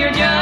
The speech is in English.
you're just